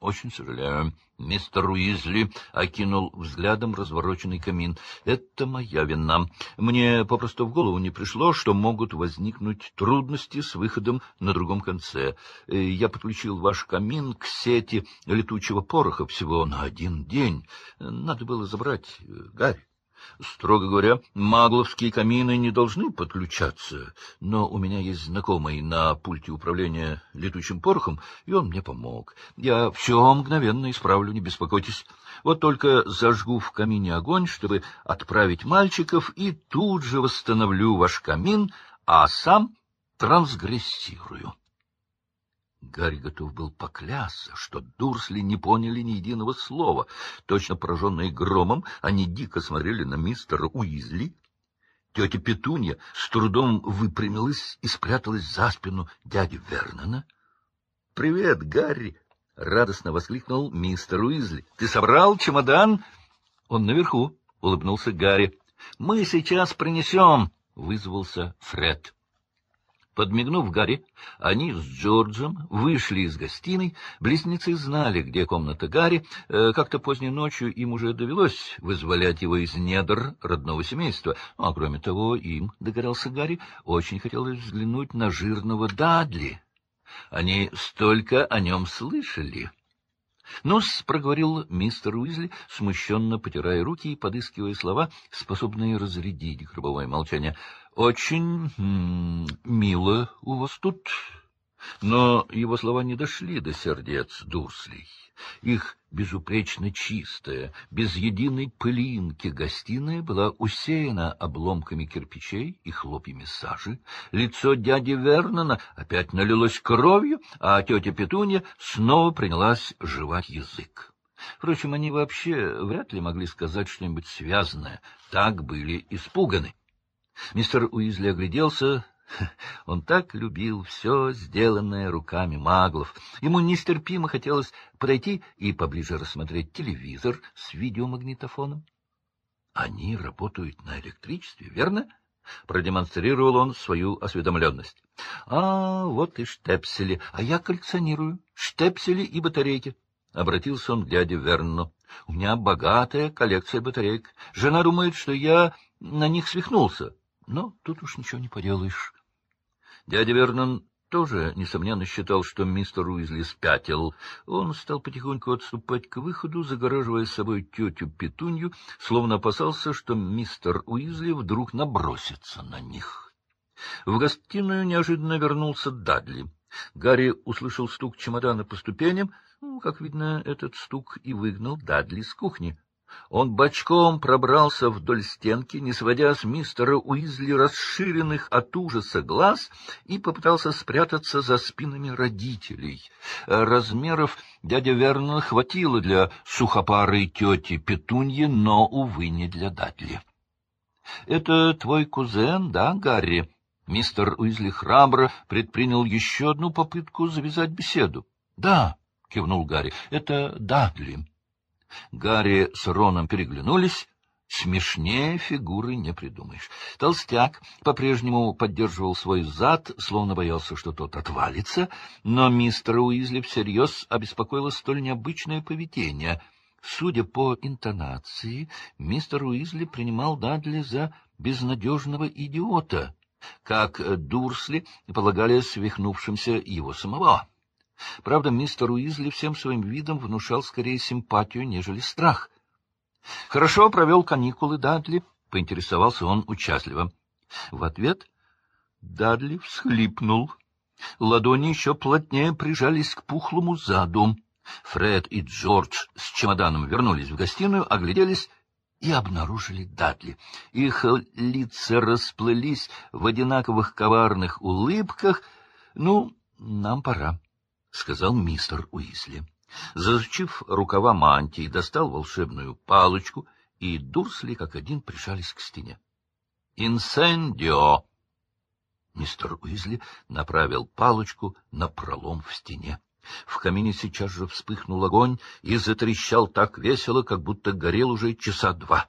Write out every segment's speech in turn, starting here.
— Очень сожалею. Мистер Уизли окинул взглядом развороченный камин. — Это моя вина. Мне попросту в голову не пришло, что могут возникнуть трудности с выходом на другом конце. Э, я подключил ваш камин к сети летучего пороха всего на один день. Надо было забрать э, Гарри. Строго говоря, магловские камины не должны подключаться, но у меня есть знакомый на пульте управления летучим порохом, и он мне помог. Я все мгновенно исправлю, не беспокойтесь. Вот только зажгу в камине огонь, чтобы отправить мальчиков, и тут же восстановлю ваш камин, а сам трансгрессирую. Гарри готов был поклясться, что Дурсли не поняли ни единого слова. Точно пораженные громом, они дико смотрели на мистера Уизли. Тетя Петунья с трудом выпрямилась и спряталась за спину дяди Вернона. — Привет, Гарри! — радостно воскликнул мистер Уизли. — Ты собрал чемодан? — Он наверху, — улыбнулся Гарри. — Мы сейчас принесем, — вызвался Фред. Подмигнув Гарри, они с Джорджем вышли из гостиной. Близнецы знали, где комната Гарри. Э, как-то поздней ночью им уже довелось вызволять его из недр родного семейства. Ну, а кроме того, им, догорался Гарри, очень хотелось взглянуть на жирного Дадли. Они столько о нем слышали. ну проговорил мистер Уизли, смущенно потирая руки и подыскивая слова, способные разрядить гробовое молчание. — Очень мило у вас тут. Но его слова не дошли до сердец Дурслей. Их безупречно чистая, без единой пылинки гостиная была усеяна обломками кирпичей и хлопьями сажи. Лицо дяди Вернона опять налилось кровью, а тетя Петунья снова принялась жевать язык. Впрочем, они вообще вряд ли могли сказать что-нибудь связанное, так были испуганы. Мистер Уизли огляделся. Он так любил все, сделанное руками маглов. Ему нестерпимо хотелось пройти и поближе рассмотреть телевизор с видеомагнитофоном. Они работают на электричестве, верно? Продемонстрировал он свою осведомленность. — А, вот и штепсели, а я коллекционирую штепсели и батарейки. Обратился он к дяде Верну. — У меня богатая коллекция батареек. Жена думает, что я на них свихнулся. Но тут уж ничего не поделаешь. Дядя Вернон тоже, несомненно, считал, что мистер Уизли спятил. Он стал потихоньку отступать к выходу, загораживая собой тетю Петунью, словно опасался, что мистер Уизли вдруг набросится на них. В гостиную неожиданно вернулся Дадли. Гарри услышал стук чемодана по ступеням. Ну, как видно, этот стук и выгнал Дадли с кухни. Он бочком пробрался вдоль стенки, не сводя с мистера Уизли расширенных от ужаса глаз, и попытался спрятаться за спинами родителей. Размеров дядя Вернона хватило для сухопарой тети Петуньи, но, увы, не для Датли. — Это твой кузен, да, Гарри? Мистер Уизли храбро предпринял еще одну попытку завязать беседу. — Да, — кивнул Гарри, — это Дадли. Гарри с Роном переглянулись. Смешнее фигуры не придумаешь. Толстяк по-прежнему поддерживал свой зад, словно боялся, что тот отвалится, но мистера Уизли всерьез обеспокоило столь необычное поведение. Судя по интонации, мистер Уизли принимал Дадли за безнадежного идиота, как Дурсли полагали свихнувшимся его самого. Правда, мистер Уизли всем своим видом внушал скорее симпатию, нежели страх. — Хорошо провел каникулы, Дадли, — поинтересовался он участливо. В ответ Дадли всхлипнул. Ладони еще плотнее прижались к пухлому заду. Фред и Джордж с чемоданом вернулись в гостиную, огляделись и обнаружили Дадли. Их лица расплылись в одинаковых коварных улыбках. — Ну, нам пора. — сказал мистер Уизли. Зазучив рукава мантии, достал волшебную палочку, и Дурсли как один прижались к стене. «Инсендио!» Мистер Уизли направил палочку на пролом в стене. В камине сейчас же вспыхнул огонь и затрещал так весело, как будто горел уже часа два.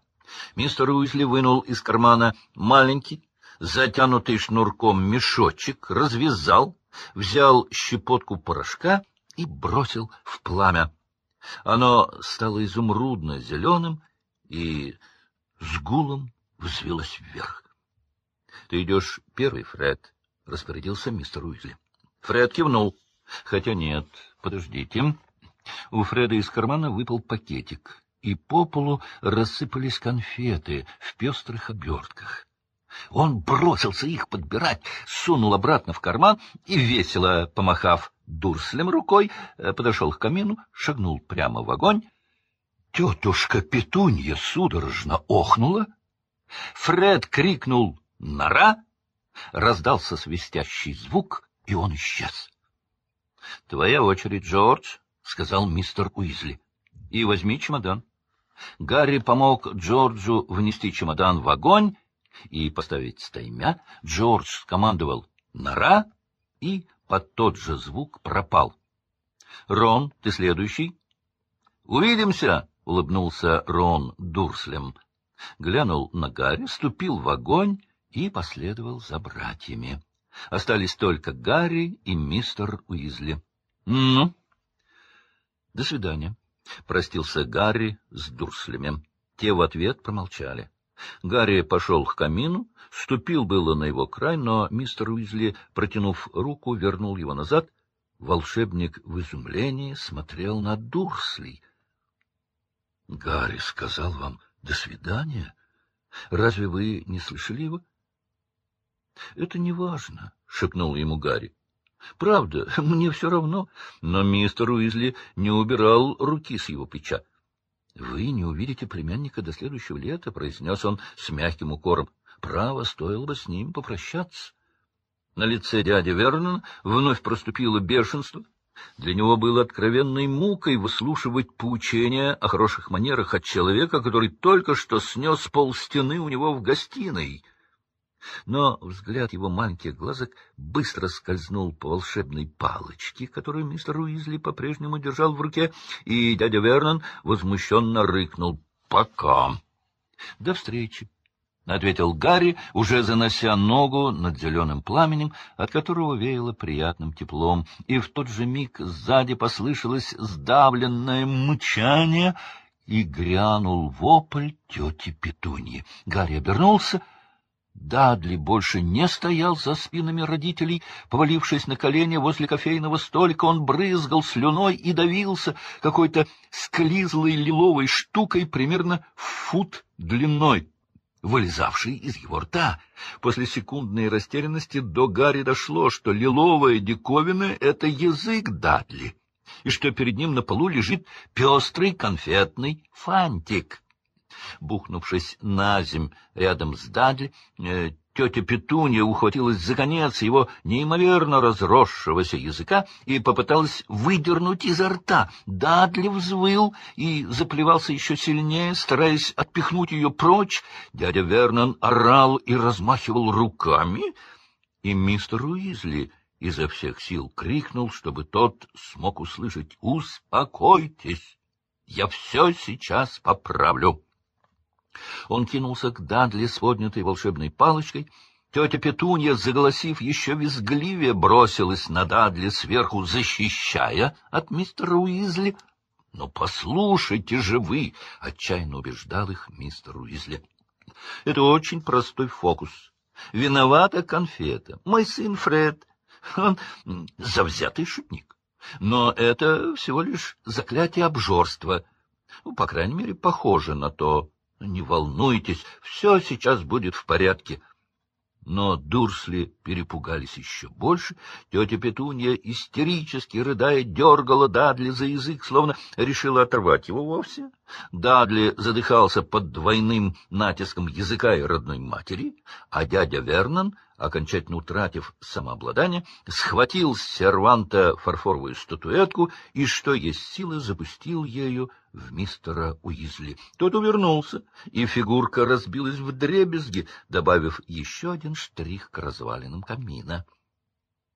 Мистер Уизли вынул из кармана маленький, затянутый шнурком мешочек, развязал взял щепотку порошка и бросил в пламя. Оно стало изумрудно-зеленым и с гулом взвилось вверх. — Ты идешь первый, Фред, — распорядился мистер Уизли. Фред кивнул. — Хотя нет, подождите. У Фреда из кармана выпал пакетик, и по полу рассыпались конфеты в пестрых обертках. Он бросился их подбирать, сунул обратно в карман и, весело помахав дурслем рукой, э, подошел к камину, шагнул прямо в огонь. Тетушка Петунья судорожно охнула. Фред крикнул «Нора!», раздался свистящий звук, и он исчез. — Твоя очередь, Джордж, — сказал мистер Уизли. — И возьми чемодан. Гарри помог Джорджу внести чемодан в огонь и поставить стаймя. Джордж скомандовал «Нора!» и под тот же звук пропал. — Рон, ты следующий? — Увидимся! — улыбнулся Рон Дурслем. Глянул на Гарри, ступил в огонь и последовал за братьями. Остались только Гарри и мистер Уизли. — Ну? — До свидания. — простился Гарри с Дурслями. Те в ответ промолчали. Гарри пошел к камину, ступил было на его край, но мистер Уизли, протянув руку, вернул его назад. Волшебник в изумлении смотрел на Дурслей. — Гарри сказал вам «до свидания». Разве вы не слышали его? — Это не важно, — шепнул ему Гарри. — Правда, мне все равно. Но мистер Уизли не убирал руки с его плеча. — Вы не увидите племянника до следующего лета, — произнес он с мягким укором. — Право, стоило бы с ним попрощаться. На лице дяди Вернона вновь проступило бешенство. Для него было откровенной мукой выслушивать поучения о хороших манерах от человека, который только что снес пол стены у него в гостиной. Но взгляд его маленьких глазок быстро скользнул по волшебной палочке, которую мистер Уизли по-прежнему держал в руке, и дядя Вернон возмущенно рыкнул «Пока!» «До встречи!» — ответил Гарри, уже занося ногу над зеленым пламенем, от которого веяло приятным теплом, и в тот же миг сзади послышалось сдавленное мычание, и грянул вопль тети Петуньи. Гарри обернулся — Дадли больше не стоял за спинами родителей. Повалившись на колени возле кофейного столика, он брызгал слюной и давился какой-то склизлой лиловой штукой примерно фут длиной, вылезавшей из его рта. После секундной растерянности до Гарри дошло, что лиловая диковина — это язык Дадли, и что перед ним на полу лежит пестрый конфетный фантик. Бухнувшись на земь рядом с Дадли, э, тетя Петунья ухватилась за конец его неимоверно разросшегося языка и попыталась выдернуть изо рта. Дадли взвыл и заплевался еще сильнее, стараясь отпихнуть ее прочь. Дядя Вернон орал и размахивал руками, и мистер Уизли изо всех сил крикнул, чтобы тот смог услышать «Успокойтесь! Я все сейчас поправлю!» Он кинулся к Дадли с поднятой волшебной палочкой. Тетя Петунья, заголосив еще визгливее, бросилась на Дадли сверху, защищая от мистера Уизли. — Ну, послушайте же вы! — отчаянно убеждал их мистер Уизли. — Это очень простой фокус. Виновата конфета. Мой сын Фред, он завзятый шутник. Но это всего лишь заклятие обжорства. Ну, по крайней мере, похоже на то. Не волнуйтесь, все сейчас будет в порядке. Но Дурсли перепугались еще больше. Тетя Петунья, истерически рыдая, дергала Дадли за язык, словно решила оторвать его вовсе. Дадли задыхался под двойным натиском языка и родной матери, а дядя Вернон, окончательно утратив самообладание, схватил с серванта фарфоровую статуэтку и, что есть силы, запустил ею в мистера Уизли. Тот увернулся, и фигурка разбилась в дребезги, добавив еще один штрих к развалинам камина.